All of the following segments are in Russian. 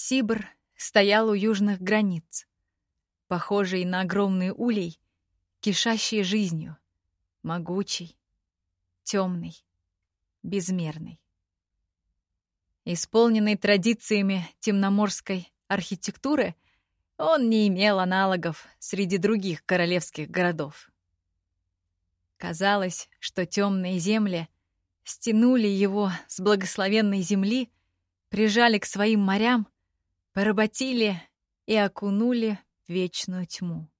Сибр стоял у южных границ, похожий на огромный улей, кишащий жизнью, могучий, темный, безмерный. Исполненный традициями темноморской архитектуры, он не имел аналогов среди других королевских городов. Казалось, что темные земли стянули его с благословенной земли, прижали к своим морям, поработили и окунули в вечную тьму.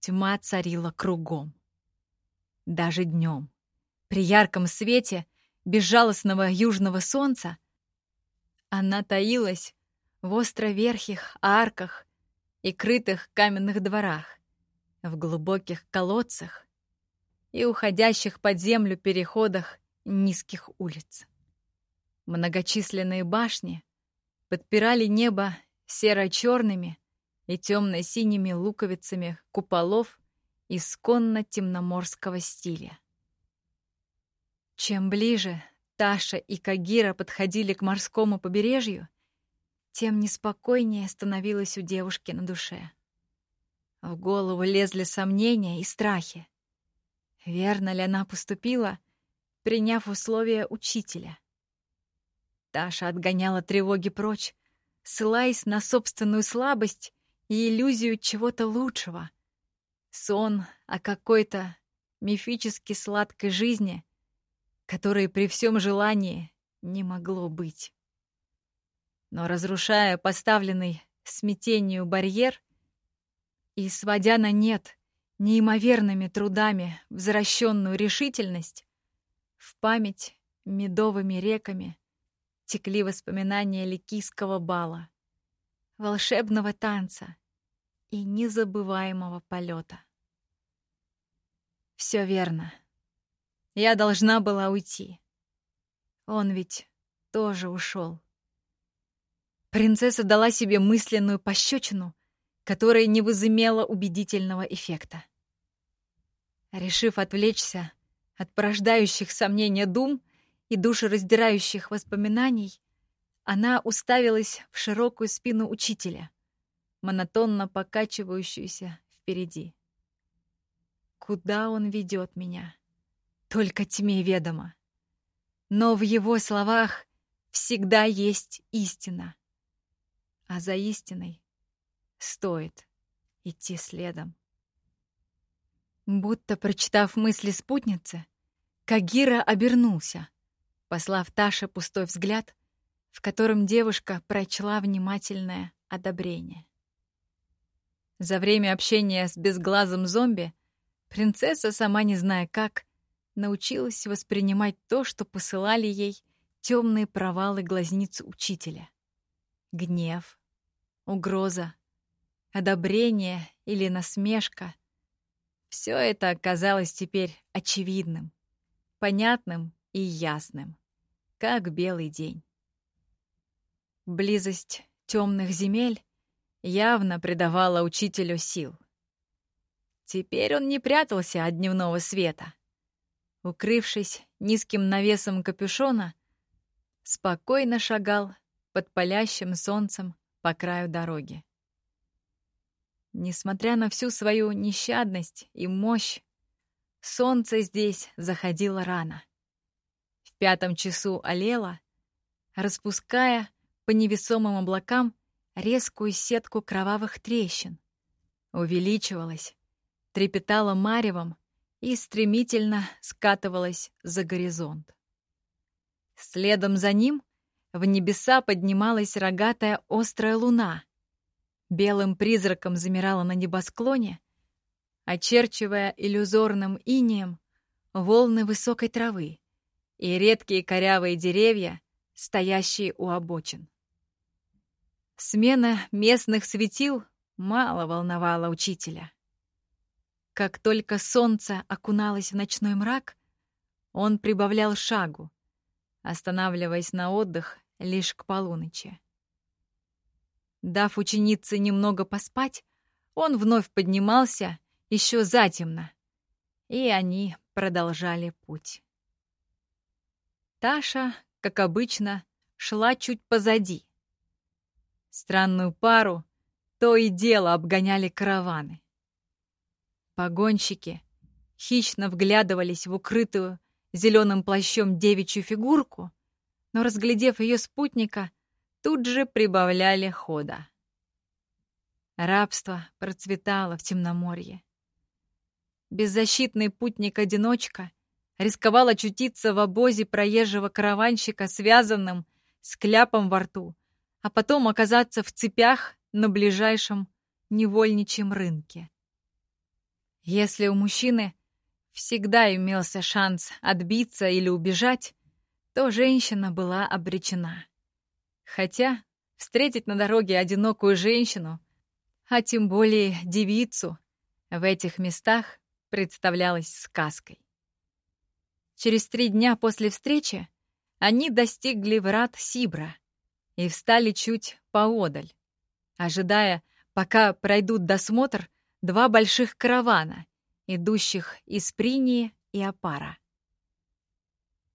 Тьма царила кругом. Даже днем, при ярком свете безжалостного южного солнца, она таилась в островерхих арках и крытых каменных дворах, в глубоких колодцах и уходящих под землю переходах низких улиц. Многочисленные башни подпирали небо серо-черными и темно-синими луковицами куполов исконно темноморского стиля. Чем ближе Таша и Кагира подходили к морскому побережью, тем неспокойнее становилось у девушки на душе. В голову лезли сомнения и страхи. Верно ли она поступила, приняв условия учителя? Таша отгоняла тревоги прочь, ссылаясь на собственную слабость и иллюзию чего-то лучшего. Сон о какой-то мифически сладкой жизни, которой при всем желании не могло быть. Но разрушая поставленный смятению барьер и сводя на нет неимоверными трудами возвращенную решительность, в память медовыми реками текли воспоминания ликийского бала, волшебного танца и незабываемого полета. Все верно. Я должна была уйти. Он ведь тоже ушел. Принцесса дала себе мысленную пощечину, которая не возымела убедительного эффекта. Решив отвлечься от порождающих сомнения дум и душераздирающих воспоминаний, она уставилась в широкую спину учителя, монотонно покачивающуюся впереди. Куда он ведет меня? Только тьме ведомо. Но в его словах всегда есть истина. А за истиной стоит идти следом. Будто прочитав мысли спутницы, Кагира обернулся, послав Таше пустой взгляд, в котором девушка прочла внимательное одобрение. За время общения с безглазым зомби принцесса, сама не зная как, научилась воспринимать то, что посылали ей темные провалы глазниц учителя. Гнев, угроза, одобрение или насмешка — все это оказалось теперь очевидным, понятным и ясным, как белый день. Близость темных земель явно придавала учителю сил. Теперь он не прятался от дневного света. Укрывшись низким навесом капюшона, спокойно шагал под палящим солнцем по краю дороги. Несмотря на всю свою нещадность и мощь, солнце здесь заходило рано. Пятом часу олело, распуская по невесомым облакам резкую сетку кровавых трещин. Увеличивалась, трепетала маревом и стремительно скатывалась за горизонт. Следом за ним в небеса поднималась рогатая острая луна. Белым призраком замирала на небосклоне, очерчивая иллюзорным инеем волны высокой травы и редкие корявые деревья, стоящие у обочин. Смена местных светил мало волновала учителя. Как только солнце окуналось в ночной мрак, он прибавлял шагу, останавливаясь на отдых лишь к полуночи. Дав ученице немного поспать, он вновь поднимался еще затемно, и они продолжали путь. Таша, как обычно, шла чуть позади — Странную пару то и дело обгоняли караваны. Погонщики хищно вглядывались в укрытую зеленым плащом девичью фигурку, но, разглядев ее спутника, тут же прибавляли хода. Рабство процветало в темноморье. Беззащитный путник-одиночка рисковал очутиться в обозе проезжего караванщика, связанным с кляпом во рту, а потом оказаться в цепях на ближайшем невольничьем рынке. Если у мужчины всегда имелся шанс отбиться или убежать, то женщина была обречена. Хотя встретить на дороге одинокую женщину, а тем более девицу, в этих местах представлялось сказкой. Через три дня после встречи они достигли врат Сибра и встали чуть поодаль, ожидая, пока пройдут досмотр два больших каравана, идущих из Принии и Апара.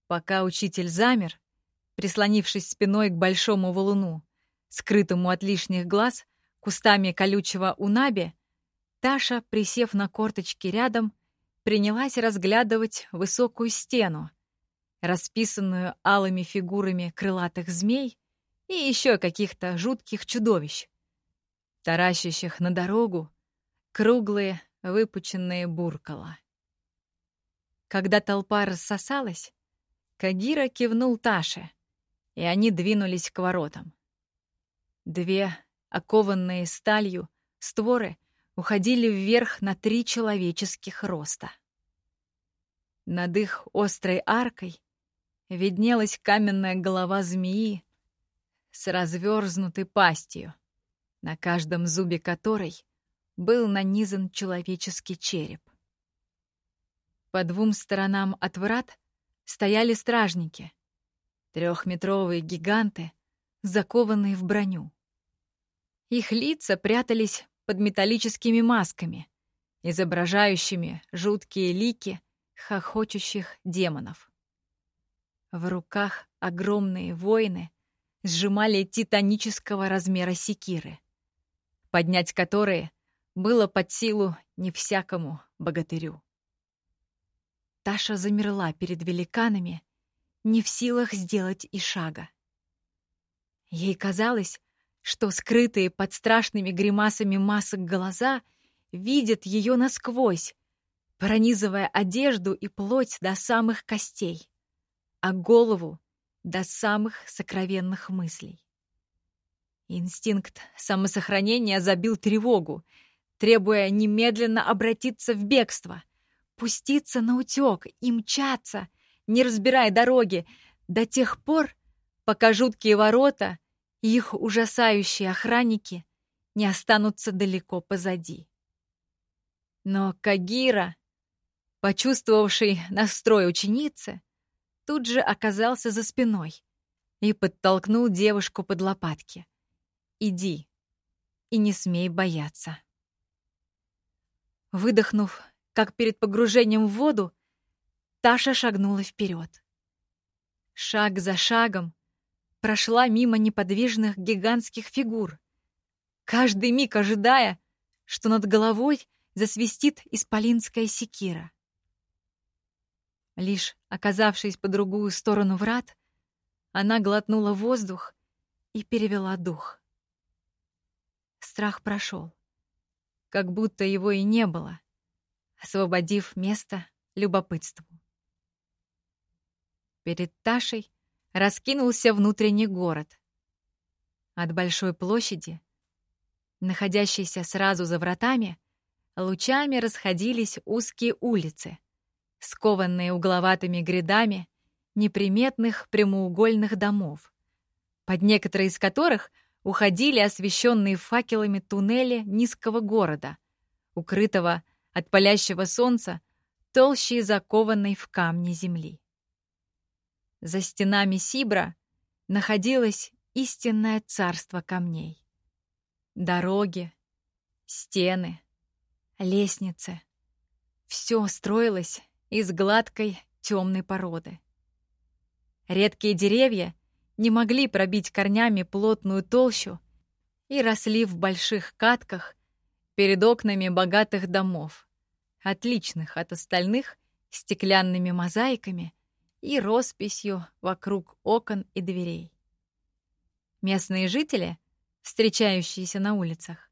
Пока учитель замер, прислонившись спиной к большому валуну, скрытому от лишних глаз, кустами колючего унаби, Таша, присев на корточки рядом, принялась разглядывать высокую стену, расписанную алыми фигурами крылатых змей и еще каких-то жутких чудовищ, таращащих на дорогу круглые выпученные буркала. Когда толпа рассосалась, Кагира кивнул Таше, и они двинулись к воротам. Две, окованные сталью, створы уходили вверх на три человеческих роста. Над их острой аркой виднелась каменная голова змеи с разверзнутой пастью, на каждом зубе которой был нанизан человеческий череп. По двум сторонам от врат стояли стражники, трехметровые гиганты, закованные в броню. Их лица прятались под металлическими масками, изображающими жуткие лики хохочущих демонов. В руках огромные воины сжимали титанического размера секиры, поднять которые было под силу не всякому богатырю. Таша замерла перед великанами, не в силах сделать и шага. Ей казалось, что скрытые под страшными гримасами масок глаза видят ее насквозь, пронизывая одежду и плоть до самых костей, а голову до самых сокровенных мыслей. Инстинкт самосохранения забил тревогу, требуя немедленно обратиться в бегство, пуститься на утек и мчаться, не разбирая дороги, до тех пор, пока жуткие ворота их ужасающие охранники не останутся далеко позади. Но Кагира, почувствовавший настрой ученицы, тут же оказался за спиной и подтолкнул девушку под лопатки. «Иди и не смей бояться». Выдохнув, как перед погружением в воду, Таша шагнула вперед. Шаг за шагом прошла мимо неподвижных гигантских фигур, каждый миг ожидая, что над головой засвистит исполинская секира. Лишь оказавшись по другую сторону врат, она глотнула воздух и перевела дух. Страх прошел, как будто его и не было, освободив место любопытству. Перед Ташей раскинулся внутренний город. От большой площади, находящейся сразу за вратами, лучами расходились узкие улицы, скованные угловатыми грядами неприметных прямоугольных домов, под некоторые из которых уходили освещенные факелами туннели низкого города, укрытого от палящего солнца толщей закованной в камни земли. За стенами Сибра находилось истинное царство камней. Дороги, стены, лестницы — все строилось из гладкой темной породы. Редкие деревья не могли пробить корнями плотную толщу и росли в больших катках перед окнами богатых домов, отличных от остальных стеклянными мозаиками и росписью вокруг окон и дверей. Местные жители, встречающиеся на улицах,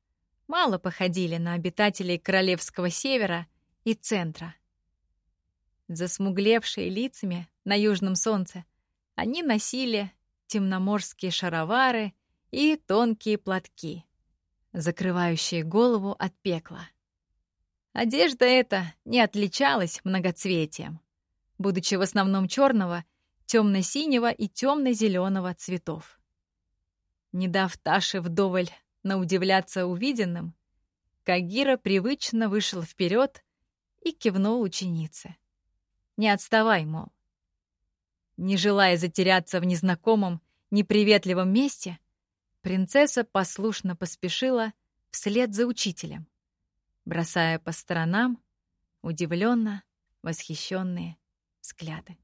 мало походили на обитателей Королевского Севера и Центра. Засмуглевшие лицами на южном солнце, они носили темноморские шаровары и тонкие платки, закрывающие голову от пекла. Одежда эта не отличалась многоцветием, будучи в основном черного, темно-синего и темно-зеленого цветов. Не дав Таше вдоволь наудивляться увиденным, Кагира привычно вышел вперед и кивнул ученице. «Не отставай, мол». Не желая затеряться в незнакомом, неприветливом месте, принцесса послушно поспешила вслед за учителем, бросая по сторонам удивленно восхищенные взгляды.